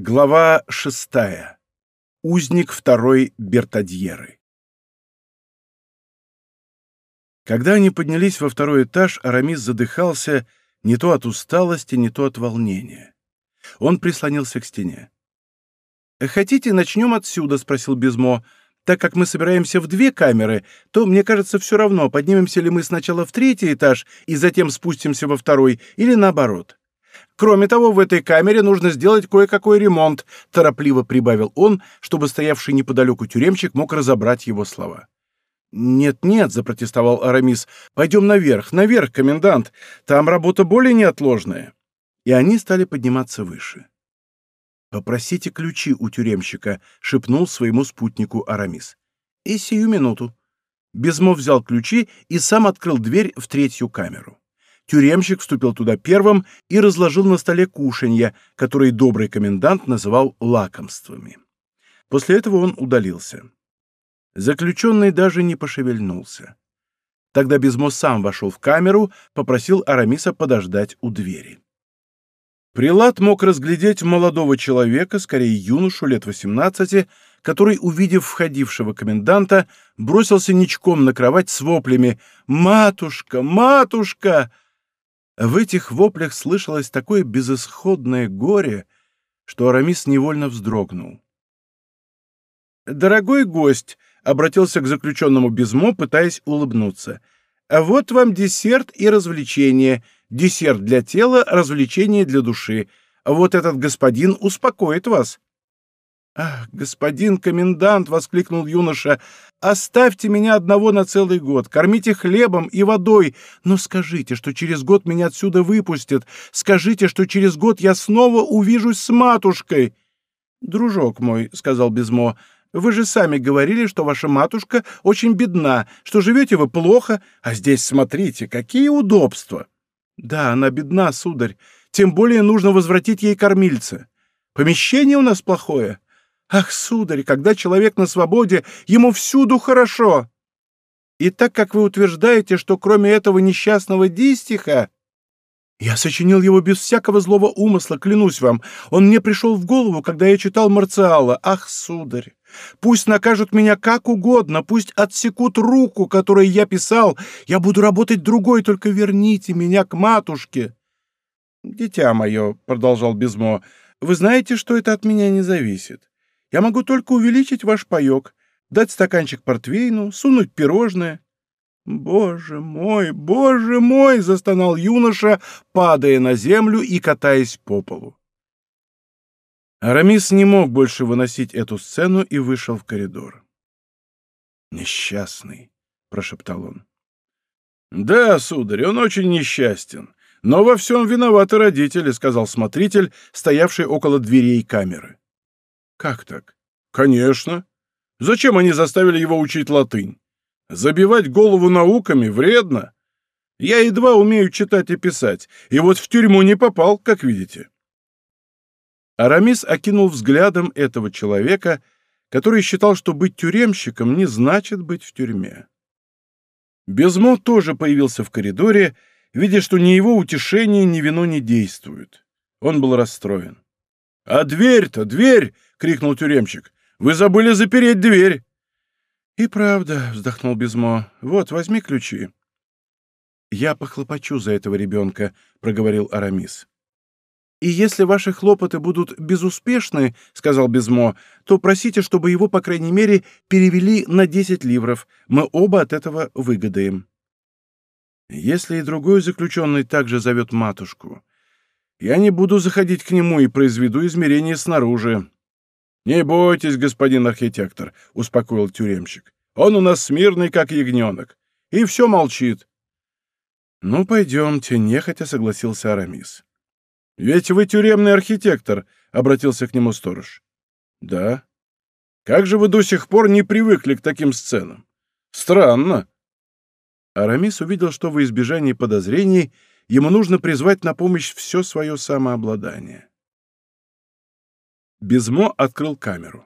Глава шестая. Узник второй Бертадьеры. Когда они поднялись во второй этаж, Арамис задыхался не то от усталости, не то от волнения. Он прислонился к стене. «Хотите, начнем отсюда?» — спросил Безмо. «Так как мы собираемся в две камеры, то, мне кажется, все равно, поднимемся ли мы сначала в третий этаж и затем спустимся во второй, или наоборот. Кроме того, в этой камере нужно сделать кое-какой ремонт», — торопливо прибавил он, чтобы стоявший неподалеку тюремщик мог разобрать его слова. «Нет-нет», — запротестовал Арамис, — «пойдем наверх, наверх, комендант, там работа более неотложная». И они стали подниматься выше. «Попросите ключи у тюремщика», — шепнул своему спутнику Арамис. «И сию минуту». Безмо взял ключи и сам открыл дверь в третью камеру. Тюремщик вступил туда первым и разложил на столе кушанья, которые добрый комендант называл лакомствами. После этого он удалился. Заключенный даже не пошевельнулся. Тогда Безмо сам вошел в камеру, попросил Арамиса подождать у двери. Прилад мог разглядеть молодого человека, скорее юношу лет 18, который, увидев входившего коменданта, бросился ничком на кровать с воплями «Матушка! Матушка!». В этих воплях слышалось такое безысходное горе, что Арамис невольно вздрогнул. «Дорогой гость!» — обратился к заключенному Безмо, пытаясь улыбнуться. «Вот вам десерт и развлечение — Десерт для тела, развлечение для души. Вот этот господин успокоит вас». «Ах, господин комендант!» — воскликнул юноша. «Оставьте меня одного на целый год, кормите хлебом и водой, но скажите, что через год меня отсюда выпустят, скажите, что через год я снова увижусь с матушкой». «Дружок мой», — сказал Безмо, — «вы же сами говорили, что ваша матушка очень бедна, что живете вы плохо, а здесь, смотрите, какие удобства». Да, она бедна, сударь. Тем более нужно возвратить ей кормильца. Помещение у нас плохое. Ах, сударь, когда человек на свободе, ему всюду хорошо. И так как вы утверждаете, что кроме этого несчастного дистиха... Я сочинил его без всякого злого умысла, клянусь вам. Он мне пришел в голову, когда я читал Марциала. Ах, сударь, пусть накажут меня как угодно, пусть отсекут руку, которой я писал. Я буду работать другой, только верните меня к матушке. Дитя мое, — продолжал Безмо, — вы знаете, что это от меня не зависит. Я могу только увеличить ваш паек, дать стаканчик портвейну, сунуть пирожное. «Боже мой, боже мой!» — застонал юноша, падая на землю и катаясь по полу. Арамис не мог больше выносить эту сцену и вышел в коридор. «Несчастный», — прошептал он. «Да, сударь, он очень несчастен. Но во всем виноваты родители», — сказал смотритель, стоявший около дверей камеры. «Как так?» «Конечно. Зачем они заставили его учить латынь? Забивать голову науками вредно. Я едва умею читать и писать, и вот в тюрьму не попал, как видите». Арамис окинул взглядом этого человека, который считал, что быть тюремщиком не значит быть в тюрьме. Безмо тоже появился в коридоре, видя, что ни его утешение, ни вино не действуют. Он был расстроен. «А дверь-то, дверь!» — крикнул тюремщик. «Вы забыли запереть дверь!» «И правда», — вздохнул Безмо, — «вот, возьми ключи». «Я похлопочу за этого ребенка», — проговорил Арамис. «И если ваши хлопоты будут безуспешны, — сказал Безмо, — то просите, чтобы его, по крайней мере, перевели на десять ливров. Мы оба от этого выгодаем». «Если и другой заключенный также зовет матушку, я не буду заходить к нему и произведу измерение снаружи. «Не бойтесь, господин архитектор», — успокоил тюремщик. «Он у нас смирный, как ягненок, и все молчит». «Ну, пойдемте», — нехотя согласился Арамис. «Ведь вы тюремный архитектор», — обратился к нему сторож. «Да». «Как же вы до сих пор не привыкли к таким сценам? Странно». Арамис увидел, что во избежание подозрений ему нужно призвать на помощь все свое самообладание. Безмо открыл камеру.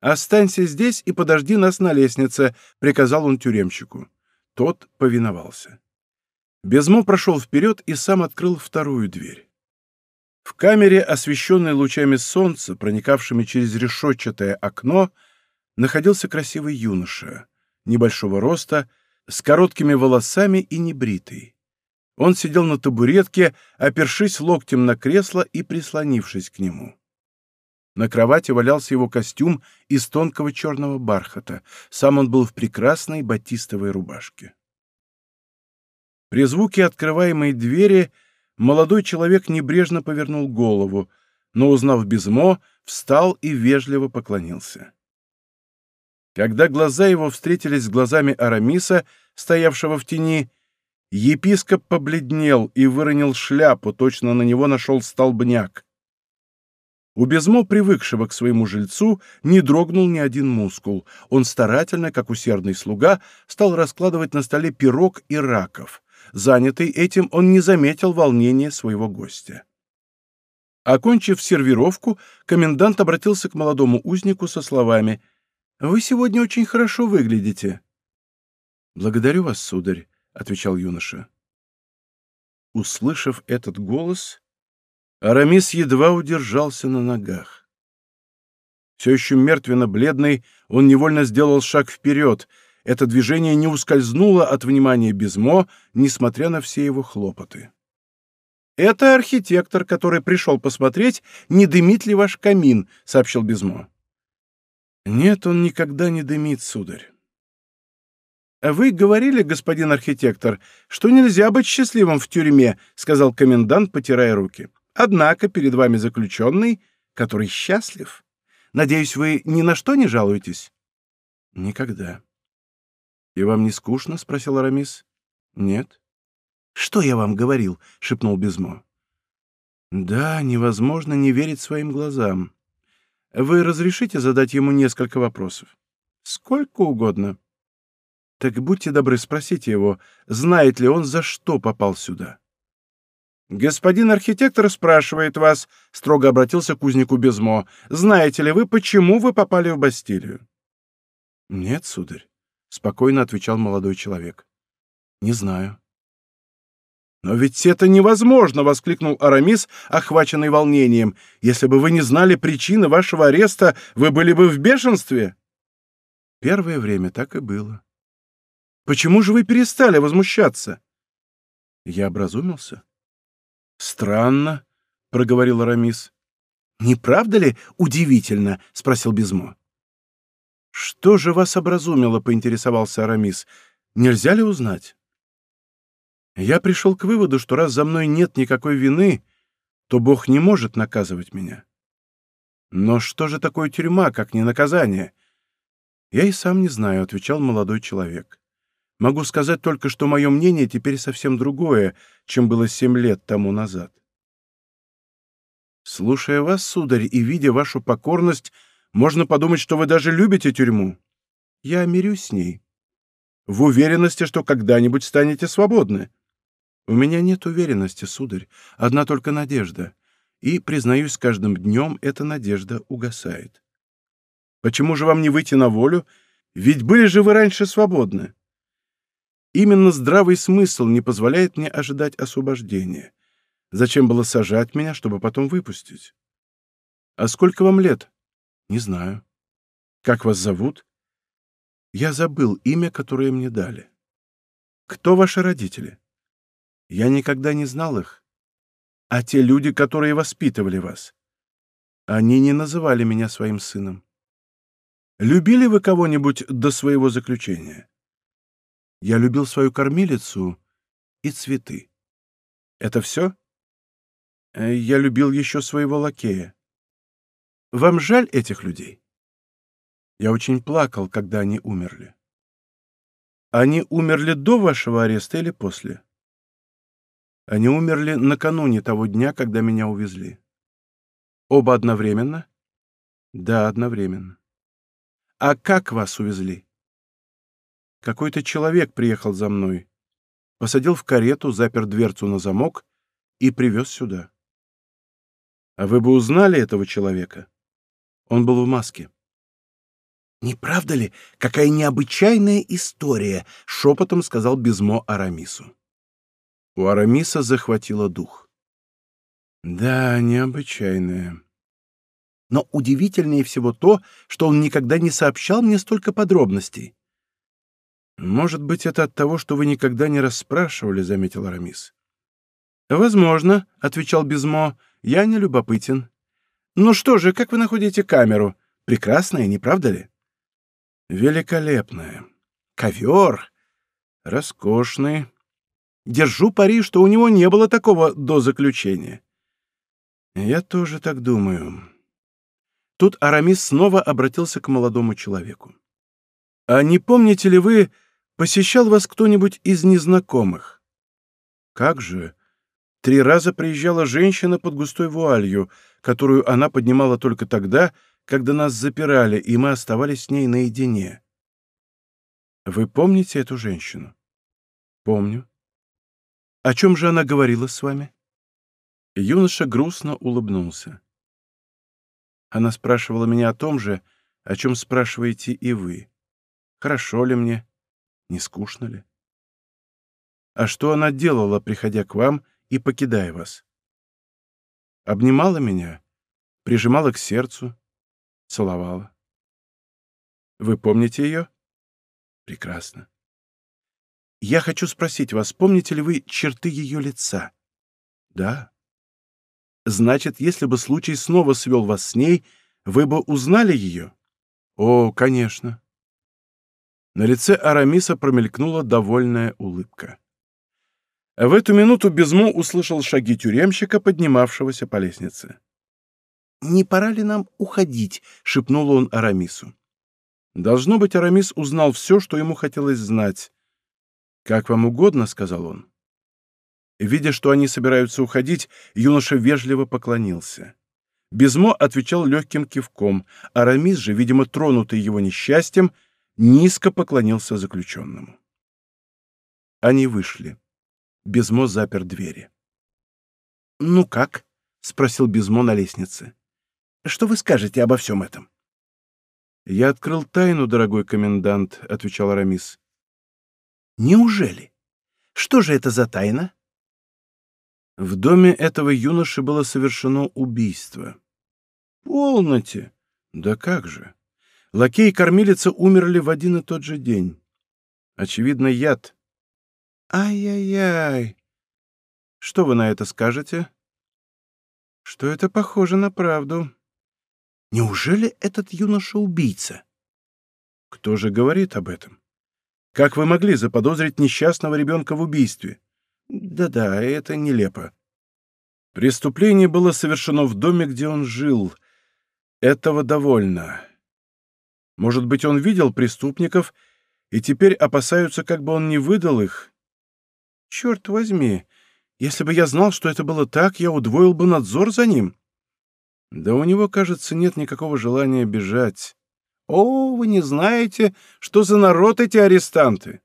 «Останься здесь и подожди нас на лестнице», — приказал он тюремщику. Тот повиновался. Безмо прошел вперед и сам открыл вторую дверь. В камере, освещенной лучами солнца, проникавшими через решетчатое окно, находился красивый юноша, небольшого роста, с короткими волосами и небритый. Он сидел на табуретке, опершись локтем на кресло и прислонившись к нему. На кровати валялся его костюм из тонкого черного бархата. Сам он был в прекрасной батистовой рубашке. При звуке открываемой двери молодой человек небрежно повернул голову, но, узнав Безмо, встал и вежливо поклонился. Когда глаза его встретились с глазами Арамиса, стоявшего в тени, епископ побледнел и выронил шляпу, точно на него нашел столбняк. У Безмо, привыкшего к своему жильцу, не дрогнул ни один мускул. Он старательно, как усердный слуга, стал раскладывать на столе пирог и раков. Занятый этим, он не заметил волнения своего гостя. Окончив сервировку, комендант обратился к молодому узнику со словами «Вы сегодня очень хорошо выглядите». «Благодарю вас, сударь», — отвечал юноша. Услышав этот голос, Арамис едва удержался на ногах. Все еще мертвенно-бледный, он невольно сделал шаг вперед. Это движение не ускользнуло от внимания Безмо, несмотря на все его хлопоты. «Это архитектор, который пришел посмотреть, не дымит ли ваш камин», — сообщил Безмо. «Нет, он никогда не дымит, сударь. «Вы говорили, господин архитектор, что нельзя быть счастливым в тюрьме», — сказал комендант, потирая руки. «Однако перед вами заключенный, который счастлив. Надеюсь, вы ни на что не жалуетесь?» «Никогда». «И вам не скучно?» — спросил Арамис. «Нет». «Что я вам говорил?» — шепнул Безмо. «Да, невозможно не верить своим глазам. Вы разрешите задать ему несколько вопросов?» «Сколько угодно». Так будьте добры, спросите его, знает ли он, за что попал сюда. «Господин архитектор спрашивает вас», — строго обратился к кузнику Безмо, «знаете ли вы, почему вы попали в Бастилию?» «Нет, сударь», — спокойно отвечал молодой человек. «Не знаю». «Но ведь это невозможно!» — воскликнул Арамис, охваченный волнением. «Если бы вы не знали причины вашего ареста, вы были бы в бешенстве!» Первое время так и было. Почему же вы перестали возмущаться?» Я образумился. «Странно», — проговорил Арамис. «Не правда ли удивительно?» — спросил Безмо. «Что же вас образумило?» — поинтересовался Арамис. «Нельзя ли узнать?» Я пришел к выводу, что раз за мной нет никакой вины, то Бог не может наказывать меня. Но что же такое тюрьма, как не наказание? Я и сам не знаю, — отвечал молодой человек. Могу сказать только, что мое мнение теперь совсем другое, чем было семь лет тому назад. Слушая вас, сударь, и видя вашу покорность, можно подумать, что вы даже любите тюрьму. Я мирюсь с ней. В уверенности, что когда-нибудь станете свободны. У меня нет уверенности, сударь, одна только надежда. И, признаюсь, с каждым днем эта надежда угасает. Почему же вам не выйти на волю? Ведь были же вы раньше свободны. Именно здравый смысл не позволяет мне ожидать освобождения. Зачем было сажать меня, чтобы потом выпустить? А сколько вам лет? Не знаю. Как вас зовут? Я забыл имя, которое мне дали. Кто ваши родители? Я никогда не знал их. А те люди, которые воспитывали вас? Они не называли меня своим сыном. Любили вы кого-нибудь до своего заключения? Я любил свою кормилицу и цветы. Это все? Э, я любил еще своего лакея. Вам жаль этих людей? Я очень плакал, когда они умерли. Они умерли до вашего ареста или после? Они умерли накануне того дня, когда меня увезли. Оба одновременно? Да, одновременно. А как вас увезли? Какой-то человек приехал за мной, посадил в карету, запер дверцу на замок и привез сюда. А вы бы узнали этого человека? Он был в маске. «Не правда ли, какая необычайная история?» — шепотом сказал Безмо Арамису. У Арамиса захватило дух. Да, необычайное. Но удивительнее всего то, что он никогда не сообщал мне столько подробностей. Может быть, это от того, что вы никогда не расспрашивали, заметил Арамис. Возможно, отвечал Безмо. Я не любопытен. Ну что же, как вы находите камеру? Прекрасная, не правда ли? Великолепная. Ковер. Роскошный. Держу пари, что у него не было такого до заключения. Я тоже так думаю. Тут Арамис снова обратился к молодому человеку. «А не помните ли вы, посещал вас кто-нибудь из незнакомых?» «Как же? Три раза приезжала женщина под густой вуалью, которую она поднимала только тогда, когда нас запирали, и мы оставались с ней наедине». «Вы помните эту женщину?» «Помню». «О чем же она говорила с вами?» Юноша грустно улыбнулся. Она спрашивала меня о том же, о чем спрашиваете и вы. Хорошо ли мне? Не скучно ли? А что она делала, приходя к вам и покидая вас? Обнимала меня, прижимала к сердцу, целовала. Вы помните ее? Прекрасно. Я хочу спросить вас, помните ли вы черты ее лица? Да. Значит, если бы случай снова свел вас с ней, вы бы узнали ее? О, конечно. На лице Арамиса промелькнула довольная улыбка. В эту минуту Безмо услышал шаги тюремщика, поднимавшегося по лестнице. «Не пора ли нам уходить?» — шепнул он Арамису. Должно быть, Арамис узнал все, что ему хотелось знать. «Как вам угодно», — сказал он. Видя, что они собираются уходить, юноша вежливо поклонился. Безмо отвечал легким кивком, а Рамис же, видимо, тронутый его несчастьем, низко поклонился заключенному. Они вышли. Безмо запер двери. «Ну как?» — спросил Безмо на лестнице. «Что вы скажете обо всем этом?» «Я открыл тайну, дорогой комендант», — отвечал Арамис. «Неужели? Что же это за тайна?» В доме этого юноши было совершено убийство. Полноте! Да как же! Лакей и кормилица умерли в один и тот же день. Очевидно, яд. Ай-яй-яй! Что вы на это скажете? Что это похоже на правду. Неужели этот юноша убийца? Кто же говорит об этом? Как вы могли заподозрить несчастного ребенка в убийстве? Да-да, это нелепо. Преступление было совершено в доме, где он жил. Этого довольно. Может быть, он видел преступников и теперь опасаются, как бы он не выдал их? Черт возьми, если бы я знал, что это было так, я удвоил бы надзор за ним. Да у него, кажется, нет никакого желания бежать. О, вы не знаете, что за народ эти арестанты?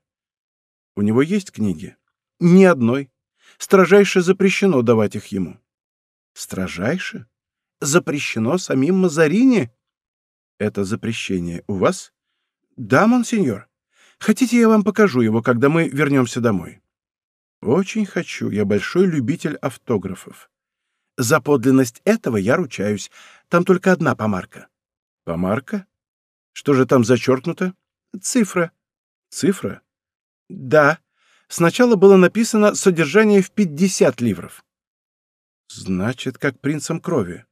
У него есть книги? Ни одной. Строжайше запрещено давать их ему. Строжайше? Запрещено самим Мазарини? Это запрещение у вас? Да, монсеньор. Хотите, я вам покажу его, когда мы вернемся домой? Очень хочу. Я большой любитель автографов. За подлинность этого я ручаюсь. Там только одна помарка. Помарка? Что же там зачеркнуто? Цифра. Цифра? Да. Сначала было написано содержание в 50 ливров. Значит, как принцем крови.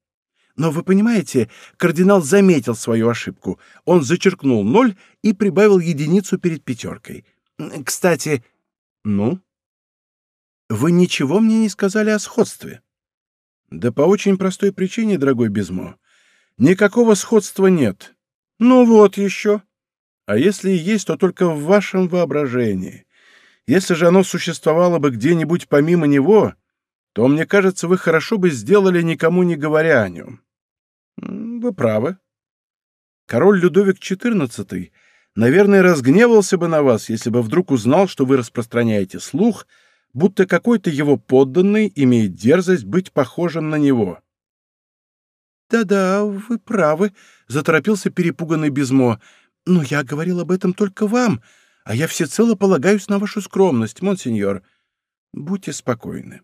Но вы понимаете, кардинал заметил свою ошибку. Он зачеркнул ноль и прибавил единицу перед пятеркой. Кстати, ну? Вы ничего мне не сказали о сходстве. Да по очень простой причине, дорогой Безмо. Никакого сходства нет. Ну вот еще. А если и есть, то только в вашем воображении. Если же оно существовало бы где-нибудь помимо него, то, мне кажется, вы хорошо бы сделали, никому не говоря о нем. Вы правы. Король Людовик XIV, наверное, разгневался бы на вас, если бы вдруг узнал, что вы распространяете слух, будто какой-то его подданный имеет дерзость быть похожим на него. «Да-да, вы правы», — заторопился перепуганный Безмо. «Но я говорил об этом только вам, а я всецело полагаюсь на вашу скромность, монсеньор. Будьте спокойны.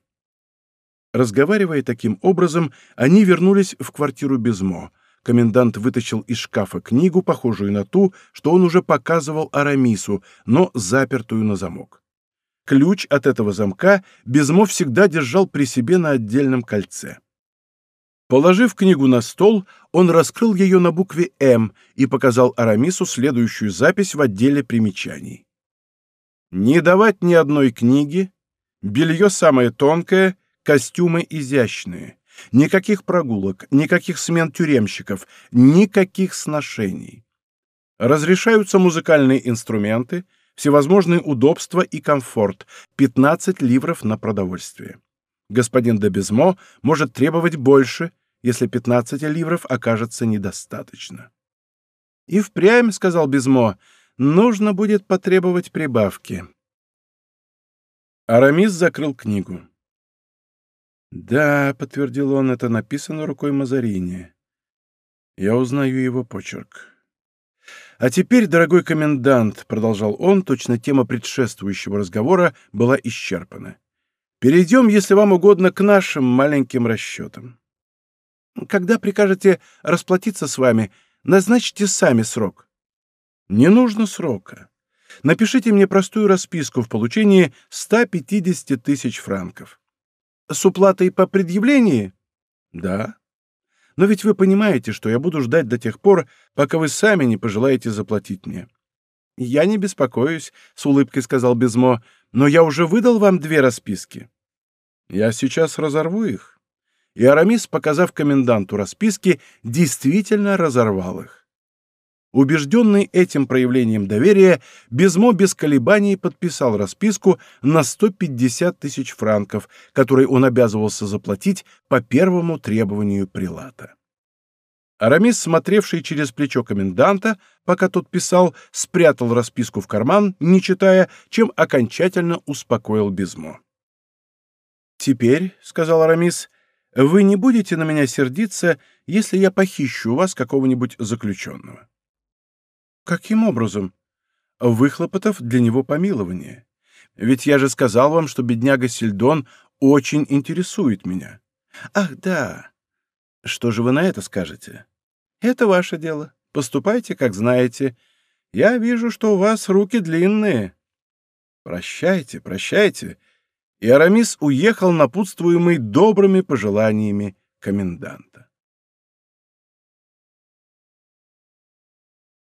Разговаривая таким образом, они вернулись в квартиру Безмо. Комендант вытащил из шкафа книгу, похожую на ту, что он уже показывал Арамису, но запертую на замок. Ключ от этого замка Безмо всегда держал при себе на отдельном кольце. Положив книгу на стол, он раскрыл ее на букве «М» и показал Арамису следующую запись в отделе примечаний. «Не давать ни одной книги, белье самое тонкое, костюмы изящные, никаких прогулок, никаких смен тюремщиков, никаких сношений. Разрешаются музыкальные инструменты, всевозможные удобства и комфорт, 15 ливров на продовольствие. Господин Дебезмо может требовать больше, если 15 ливров окажется недостаточно. «И впрямь, — сказал Безмо, — нужно будет потребовать прибавки». Арамис закрыл книгу. «Да, — подтвердил он, — это написано рукой Мазарини. Я узнаю его почерк. А теперь, дорогой комендант, — продолжал он, — точно тема предшествующего разговора была исчерпана. Перейдем, если вам угодно, к нашим маленьким расчетам. Когда прикажете расплатиться с вами, назначьте сами срок. Не нужно срока. Напишите мне простую расписку в получении 150 тысяч франков. С уплатой по предъявлении? Да. Но ведь вы понимаете, что я буду ждать до тех пор, пока вы сами не пожелаете заплатить мне. Я не беспокоюсь, с улыбкой сказал Безмо, но я уже выдал вам две расписки. Я сейчас разорву их и Арамис, показав коменданту расписки, действительно разорвал их. Убежденный этим проявлением доверия, Безмо без колебаний подписал расписку на 150 тысяч франков, которые он обязывался заплатить по первому требованию прилата. Арамис, смотревший через плечо коменданта, пока тот писал, спрятал расписку в карман, не читая, чем окончательно успокоил Безмо. «Теперь», — сказал Арамис, вы не будете на меня сердиться, если я похищу у вас какого-нибудь заключенного? Каким образом? Выхлопотав для него помилование. Ведь я же сказал вам, что бедняга Сельдон очень интересует меня. Ах, да. Что же вы на это скажете? Это ваше дело. Поступайте, как знаете. Я вижу, что у вас руки длинные. Прощайте, прощайте, и Арамис уехал напутствуемый добрыми пожеланиями коменданта.